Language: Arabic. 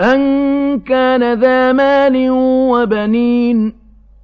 أَن كَانَ ذَا مَالٍ وَبَنِينَ